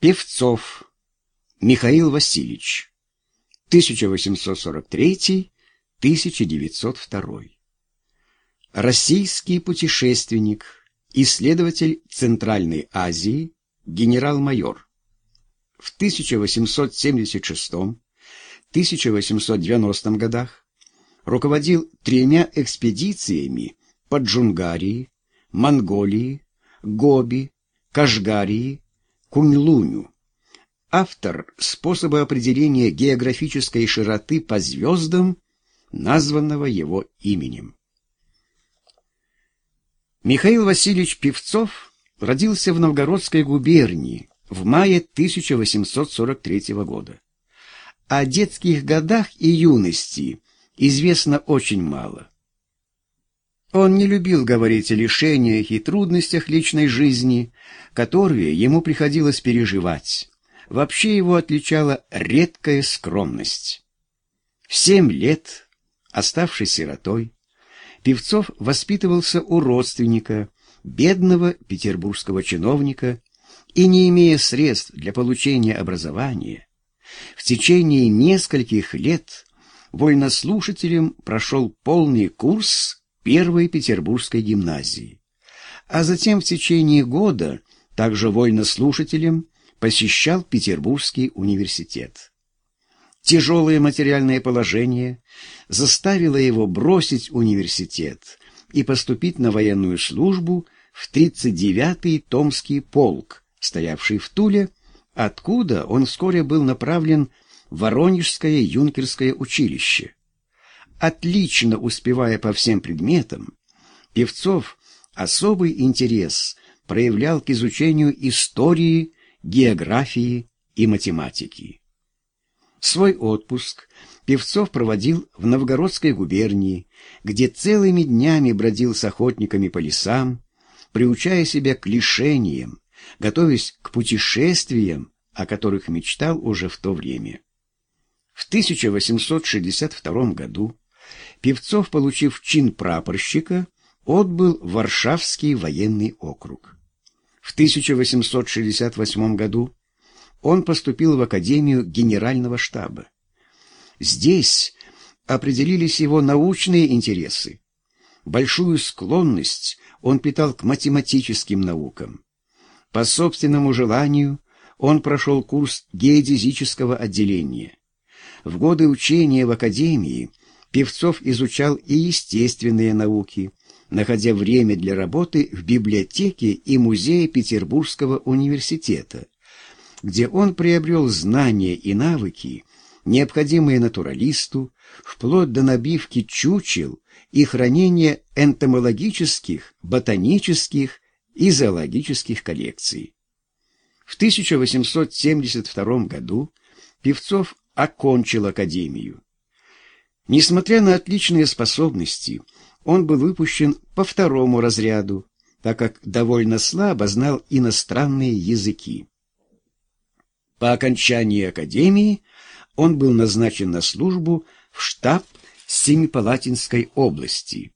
Певцов Михаил Васильевич 1843-1902 Российский путешественник, исследователь Центральной Азии, генерал-майор. В 1876-1890 годах руководил тремя экспедициями по Джунгарии, Монголии, Гоби, Кашгарии, Куньлуню. Автор способа определения географической широты по звездам, названного его именем. Михаил Васильевич Певцов родился в Новгородской губернии в мае 1843 года. О детских годах и юности известно очень мало. Он не любил говорить о лишениях и трудностях личной жизни, которые ему приходилось переживать. Вообще его отличала редкая скромность. В семь лет, оставшись сиротой, Певцов воспитывался у родственника, бедного петербургского чиновника, и, не имея средств для получения образования, в течение нескольких лет вольнослушателем прошел полный курс первой петербургской гимназии, а затем в течение года также вольнослушателем посещал Петербургский университет. Тяжелое материальное положение заставило его бросить университет и поступить на военную службу в 39-й Томский полк, стоявший в Туле, откуда он вскоре был направлен в Воронежское юнкерское училище. Отлично успевая по всем предметам, Певцов особый интерес проявлял к изучению истории, географии и математики. Свой отпуск Певцов проводил в Новгородской губернии, где целыми днями бродил с охотниками по лесам, приучая себя к лишениям, готовясь к путешествиям, о которых мечтал уже в то время. В 1862 году Певцов, получив чин прапорщика, отбыл в Варшавский военный округ. В 1868 году он поступил в Академию Генерального штаба. Здесь определились его научные интересы. Большую склонность он питал к математическим наукам. По собственному желанию он прошел курс геодезического отделения. В годы учения в Академии Певцов изучал и естественные науки, находя время для работы в библиотеке и музее Петербургского университета, где он приобрел знания и навыки, необходимые натуралисту, вплоть до набивки чучел и хранения энтомологических, ботанических и зоологических коллекций. В 1872 году Певцов окончил академию. Несмотря на отличные способности, он был выпущен по второму разряду, так как довольно слабо знал иностранные языки. По окончании академии он был назначен на службу в штаб Семипалатинской области.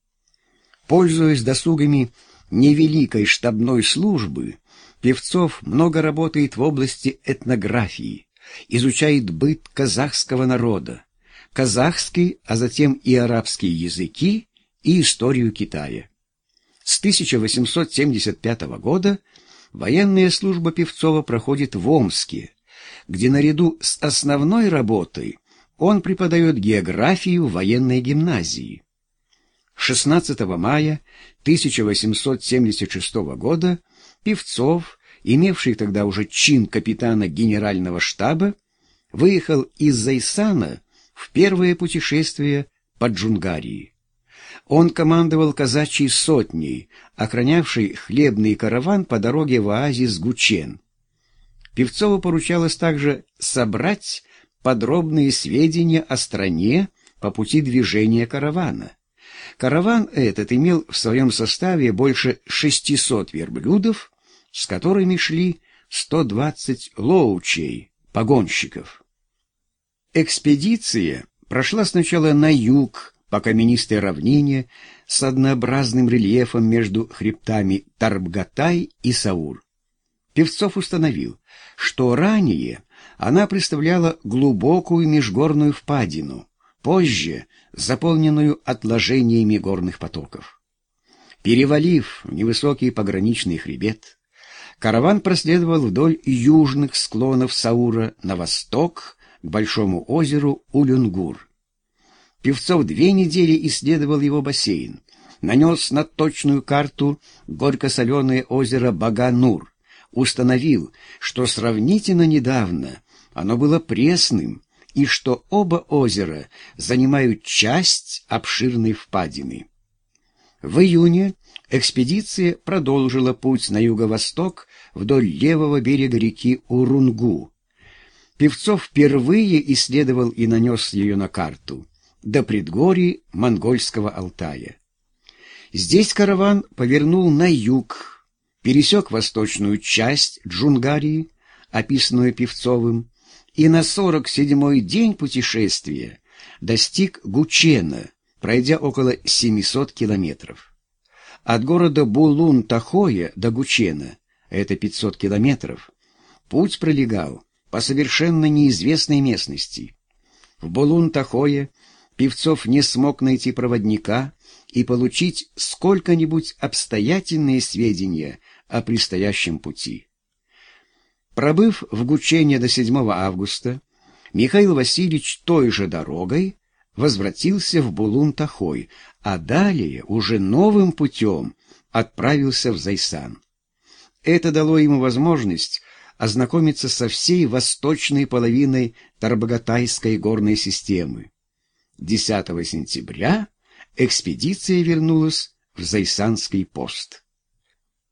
Пользуясь досугами невеликой штабной службы, Певцов много работает в области этнографии, изучает быт казахского народа, казахский, а затем и арабский языки и историю Китая. С 1875 года военная служба Певцова проходит в Омске, где наряду с основной работой он преподает географию в военной гимназии. 16 мая 1876 года Певцов, имевший тогда уже чин капитана генерального штаба, выехал из Зайсана в первое путешествие по Джунгарии. Он командовал казачьей сотней, охранявшей хлебный караван по дороге в оазис Гучен. Певцову поручалось также собрать подробные сведения о стране по пути движения каравана. Караван этот имел в своем составе больше 600 верблюдов, с которыми шли 120 лоучей, погонщиков. Экспедиция прошла сначала на юг по каменистой равнине с однообразным рельефом между хребтами Тарбгатай и Саур. Певцов установил, что ранее она представляла глубокую межгорную впадину, позже заполненную отложениями горных потоков. Перевалив невысокий пограничный хребет, караван проследовал вдоль южных склонов Саура на восток к большому озеру Улюнгур. Певцов две недели исследовал его бассейн, нанес на точную карту горько-соленое озеро Баганур, установил, что сравнительно недавно оно было пресным и что оба озера занимают часть обширной впадины. В июне экспедиция продолжила путь на юго-восток вдоль левого берега реки Урунгу. Певцов впервые исследовал и нанес ее на карту до предгорий монгольского Алтая. Здесь караван повернул на юг, пересек восточную часть Джунгарии, описанную Певцовым, и на сорок седьмой день путешествия достиг Гучена, пройдя около 700 километров. От города Булун-Тахоя до Гучена, это 500 километров, путь пролегал по совершенно неизвестной местности. В Булун-Тахое Певцов не смог найти проводника и получить сколько-нибудь обстоятельные сведения о предстоящем пути. Пробыв в Гучене до 7 августа, Михаил Васильевич той же дорогой возвратился в Булун-Тахой, а далее уже новым путем отправился в Зайсан. Это дало ему возможность ознакомиться со всей восточной половиной Тарбагатайской горной системы. 10 сентября экспедиция вернулась в Зайсанский пост.